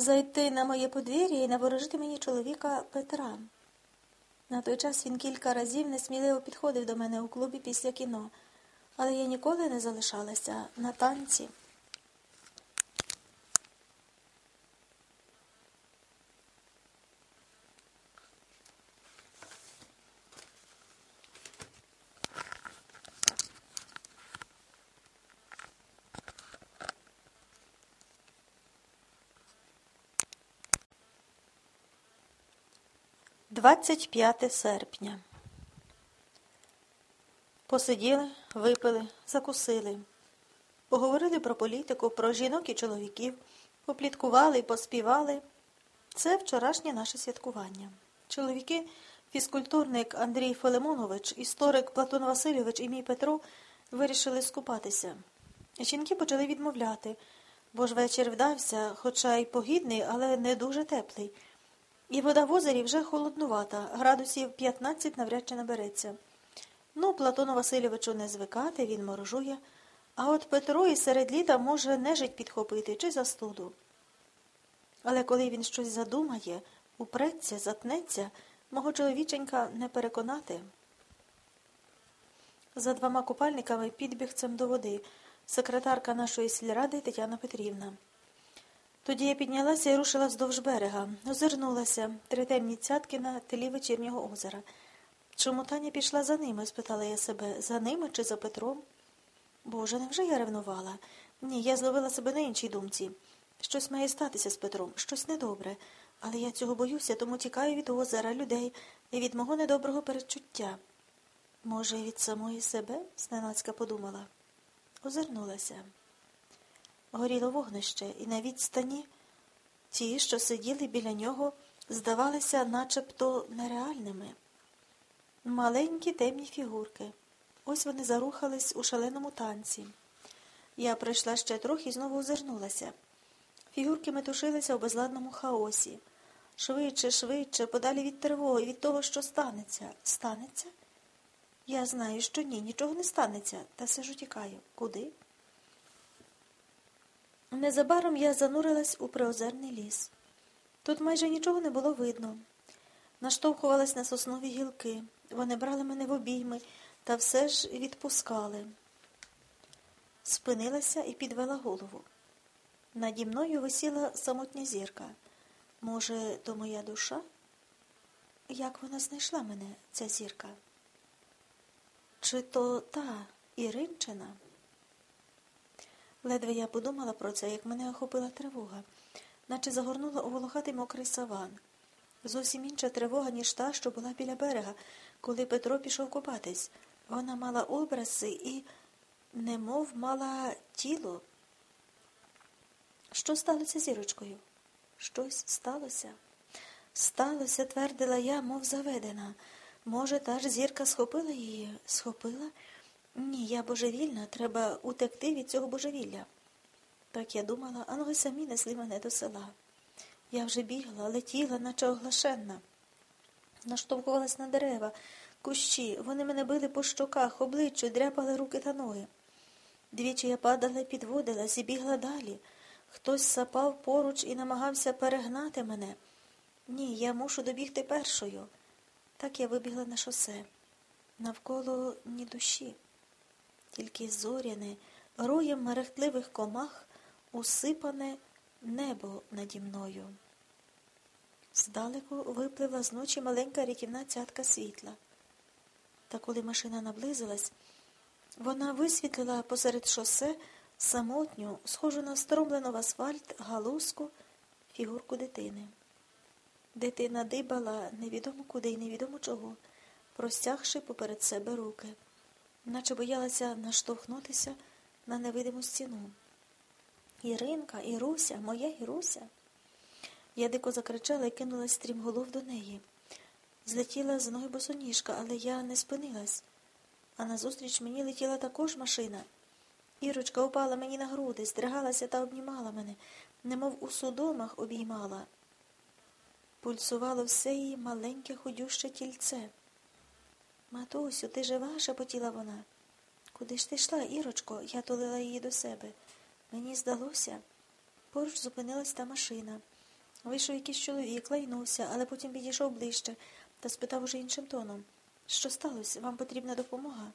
зайти на моє подвір'я і наворожити мені чоловіка Петра. На той час він кілька разів несміливо підходив до мене у клубі після кіно, але я ніколи не залишалася на танці. Двадцять п'яте серпня. Посиділи, випили, закусили. Поговорили про політику, про жінок і чоловіків, попліткували поспівали. Це вчорашнє наше святкування. Чоловіки, фізкультурник Андрій Филимонович, історик Платон Васильович і мій Петро вирішили скупатися. Жінки почали відмовляти, бо ж вечір вдався, хоча й погідний, але не дуже теплий. І вода в озері вже холоднувата, градусів 15 навряд чи набереться. Ну, Платону Васильовичу не звикати, він морожує, а от Петро і серед літа може нежить підхопити чи застуду. Але коли він щось задумає, упреться, затнеться, мого чоловіченька не переконати. За двома купальниками підбігцем до води секретарка нашої сільради Тетяна Петрівна. Тоді я піднялася і рушила вздовж берега, озирнулася три темні цятки на тлі вечірнього озера. Чому Таня пішла за ними? спитала я себе, за ними чи за Петром? Боже, невже я ревнувала? Ні, я зловила себе на іншій думці. Щось має статися з Петром, щось недобре. Але я цього боюся, тому тікаю від озера, людей і від мого недоброго передчуття. Може, від самої себе? зненацька подумала. Озирнулася. Горіло вогнище, і на відстані ті, що сиділи біля нього, здавалися начебто нереальними. Маленькі темні фігурки. Ось вони зарухались у шаленому танці. Я пройшла ще трохи і знову озирнулася. Фігурки метушилися у безладному хаосі. Швидше, швидше, подалі від тривоги, від того, що станеться. Станеться? Я знаю, що ні, нічого не станеться, та все ж утікаю. Куди? Незабаром я занурилась у приозерний ліс. Тут майже нічого не було видно. Наштовхувалась на соснові гілки. Вони брали мене в обійми та все ж відпускали. Спинилася і підвела голову. Наді мною висіла самотня зірка. Може, то моя душа? Як вона знайшла мене, ця зірка? Чи то та Іринчина? Ледве я подумала про це, як мене охопила тривога, наче загорнула у волохатий мокрий саван. Зовсім інша тривога, ніж та, що була біля берега, коли Петро пішов купатись. Вона мала образи і, немов мала тіло. Що сталося зірочкою? Щось сталося. Сталося, твердила я, мов заведена. Може, та ж зірка схопила її? Схопила? Ні, я божевільна, треба утекти від цього божевілля. Так я думала, а ноги самі несли мене до села. Я вже бігла, летіла, наче оглашенна. Наштовхувалась на дерева, кущі, вони мене били по щоках, обличчю, дряпали руки та ноги. Двічі я падала і підводилась і бігла далі. Хтось сапав поруч і намагався перегнати мене. Ні, я мушу добігти першою. Так я вибігла на шосе. Навколо ні душі, тільки зоряне, роєм мерехтливих комах, усипане небо наді мною. Здалеку випливла з ночі маленька рятівна цятка світла. Та коли машина наблизилась, вона висвітлила посеред шосе самотню, схожу на стромлену в асфальт галузку фігурку дитини. Дитина дибала невідомо куди і невідомо чого, простягши поперед себе руки, наче боялася наштовхнутися на невидиму стіну. Іринка, Іруся, моя Іруся. Я дико закричала і кинулась стрімголов до неї. Злетіла з ноги босоніжка, але я не спинилась. А назустріч мені летіла також машина. Ірочка упала мені на груди, здригалася та обнімала мене, немов у судомах обіймала. Пульсувало все її маленьке ходюще тільце. Матусю, ти жива? шепотіла вона. Куди ж ти йшла, Ірочко? Я тулила її до себе. Мені здалося. Поруч зупинилась та машина. Вийшов якийсь чоловік, лайнувся, але потім підійшов ближче та спитав уже іншим тоном. Що сталося? Вам потрібна допомога?